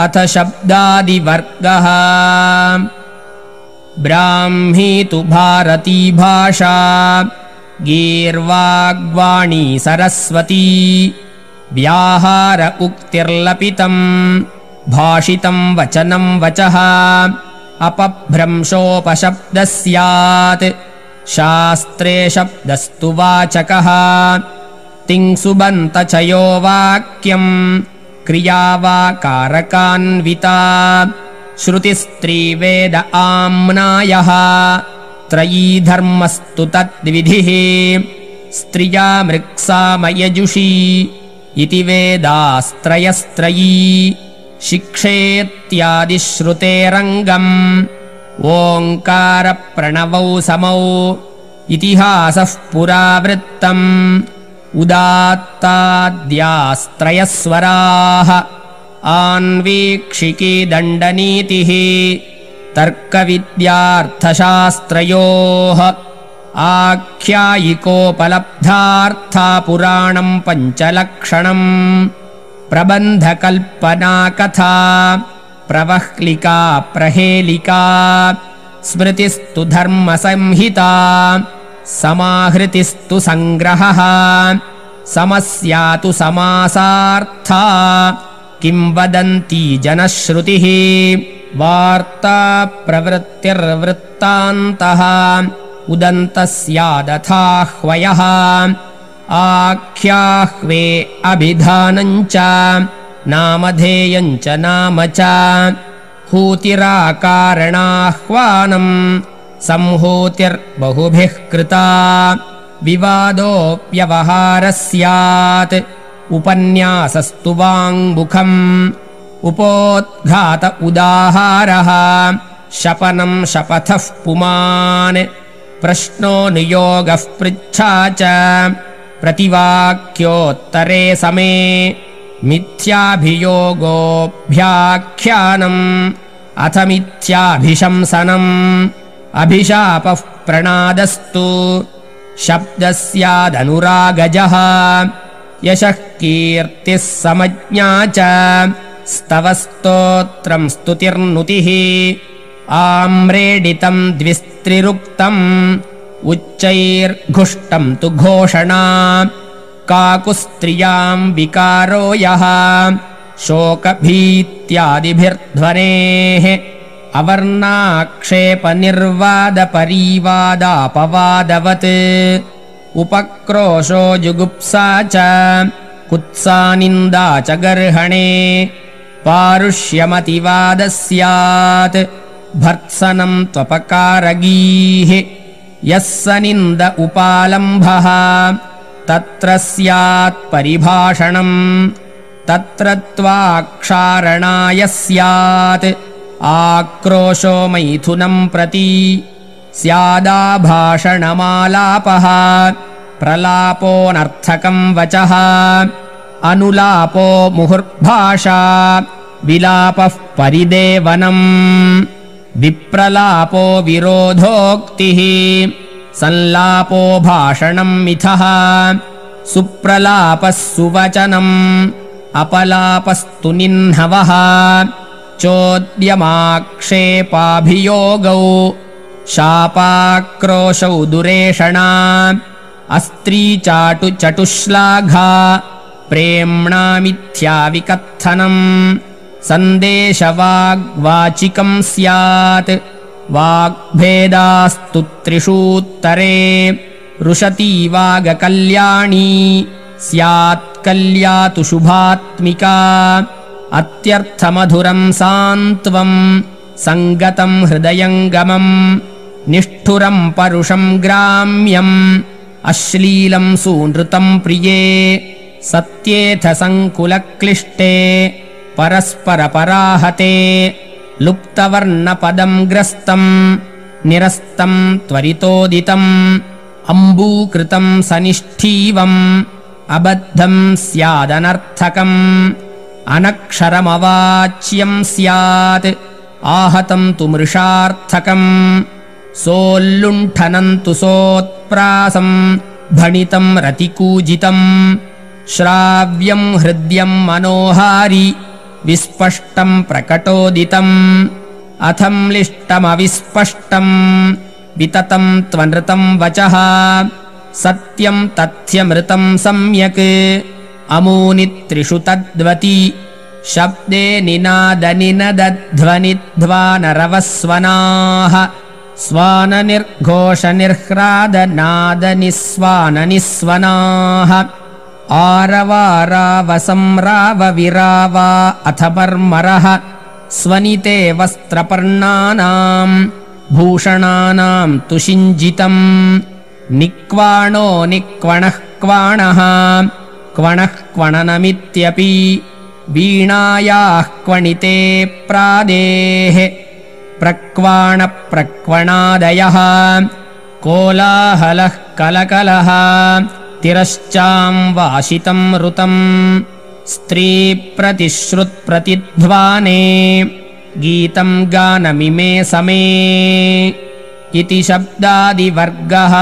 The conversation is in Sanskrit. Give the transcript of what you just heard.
अथ शब्दादिवर्गः। ब्राह्मी तु भारती भाषा। गीर्वाग्वाणी सरस्वती। व्याहार उक्तिर्लपितम्। भाषितम् वचनम् वचः। अपभ्रंशोपशब्दः स्यात् शास्त्रे शब्दस्तु वाचकः। तिङ्सुबन्तचयो वाक्यम् क्रिया वा कारकान्विता श्रुतिस्त्रीवेद आम्नायः। त्रयी धर्मस्तु तद्विधिः। स्त्रिया मृक्सामयजुषी इति वेदास्त्रयस्त्रयी। शिक्षेत्यादिश्रुतेरङ्गम्। ओङ्कारप्रणवौ समौ। इतिहासः पुरावृत्तम् उदात्ताद्यास्त्रयस्वराः। आन्वीक्षिकी दण्डनीतिः तर्कविद्यार्थशास्त्रयोः आख्यायिकोपलब्धार्था पुराणम् पञ्चलक्षणम् प्रबन्धकल्पनाकथा प्रवह्लिका प्रहेलिका स्मृतिस्तु धर्मसंहिता समाहृतिस्तु सङ्ग्रहः। समस्या तु समासार्था। किम् वदन्ती जनश्रुतिः? वार्ता प्रवृत्तिर्वृत्तान्तः उदन्तः स्यादथाह्वयः आख्याह्वे अभिधानम् च। नामधेयम् च नाम च। हूतिराकारणाह्वानम् संहूतिर्बहुभिः कृता विवादोऽप्यवहारः स्यात् उपन्यासस्तु वाङ्मुखम्। उपोद्घात उदाहारः। शपनम् शपथः पुमान्। प्रश्नो नियोगः पृच्छा च। प्रतिवाक्योत्तरे समे मिथ्याभियोगोऽभ्याख्यानम्। अथ मिथ्याभिशंसनम् अभिशापः प्रणादस्तु। शब्दस्यादनुरागजः। यशः कीर्तिः समज्ञा च। स्तवस्तोत्रम् स्तुतिर्नुतिः। आम्रेडितम् द्विस्त्रिरुक्तम्। उच्चैर्घुष्टम् तु घोषणा। काकुस्त्रियाम् विकारो यः। शोकभीत्यादिभिर्ध्वनेः अवर्णाक्षेपनिर्वादपरीवादापवादवत्। उपक्रोशो जुगुप्सा च कुत्सानिन्दा च गर्हणे। पारुष्यमतिवादः स्यात् भर्त्सनम् त्वपकारगीः। यः स निन्द उपालम्भः। तत्र स्यात्परिभाषणम् तत्र त्वाक्षारणाय स्यात् आक्रोशो मैथुनम् प्रति स्यादाभाषणमालापः प्रलापोऽनर्थकम् वचः। अनुलापो मुहुर्भाषा। विलापः परिदेवनम् विप्रलापो विरोधोक्तिः। संलापो भाषणम् मिथः। सुप्रलापः सुवचनम्। अपलापस्तु निह्नवः चोद्यमाक्षेपाभियोगौ शापाक्रोशौ दुरेषणा अस्त्रीचाटुचटुश्लाघा प्रेम्णामिथ्याविकत्थनम् सन्देशवाग्वाचिकम् स्यात् वाग्भेदास्तु त्रिषूत्तरे रुशती वागकल्याणी स्यात्कल्या तु शुभात्मिका अत्यर्थमधुरम् सान्त्वम् सङ्गतम् हृदयङ्गमम् निष्ठुरम् परुषम् ग्राम्यम् अश्लीलम् सूनृतम् प्रिये सत्येथ सङ्कुलक्लिष्टे परस्परपराहते लुप्तवर्णपदम् ग्रस्तम् निरस्तम् त्वरितोदितम् अम्बूकृतम् सनिष्ठीवम् अबद्धम् स्यादनर्थकम् अनक्षरमवाच्यम् स्यात् आहतम् तु मृषार्थकम् सोल्लुण्ठनम् तु सोत्प्रासम् भणितम् रतिकूजितम् श्राव्यम् हृद्यम् मनोहारि विस्पष्टम् प्रकटोदितम् अथम्लिष्टमविस्पष्टम् विततम् त्वनृतम् वचः सत्यम् तथ्यमृतम् सम्यक् अमूनि त्रिषु तद्वति। शब्दे निनादनिनदध्वनिध्वानरवस्वनाः स्वाननिर्घोषनिह्रादनादनिस्वाननिस्वनाः आरवारावसंरावविरावा अथ मर्मरः स्वनिते वस्त्रपर्णानाम्। भूषणानाम् तुषिञ्जितम्। निक्वाणो निक्वणः क्वाणः क्वणः क्वणनमित्यपि वीणायाः क्वणिते प्रादेः प्रक्वाणप्रक्वणादयः कोलाहलः कलकलः तिरश्चाम् वाशितम् ऋतम् स्त्रीप्रतिश्रुत्प्रतिध्वाने गीतम् गानमिमे समे इति शब्दादिवर्गः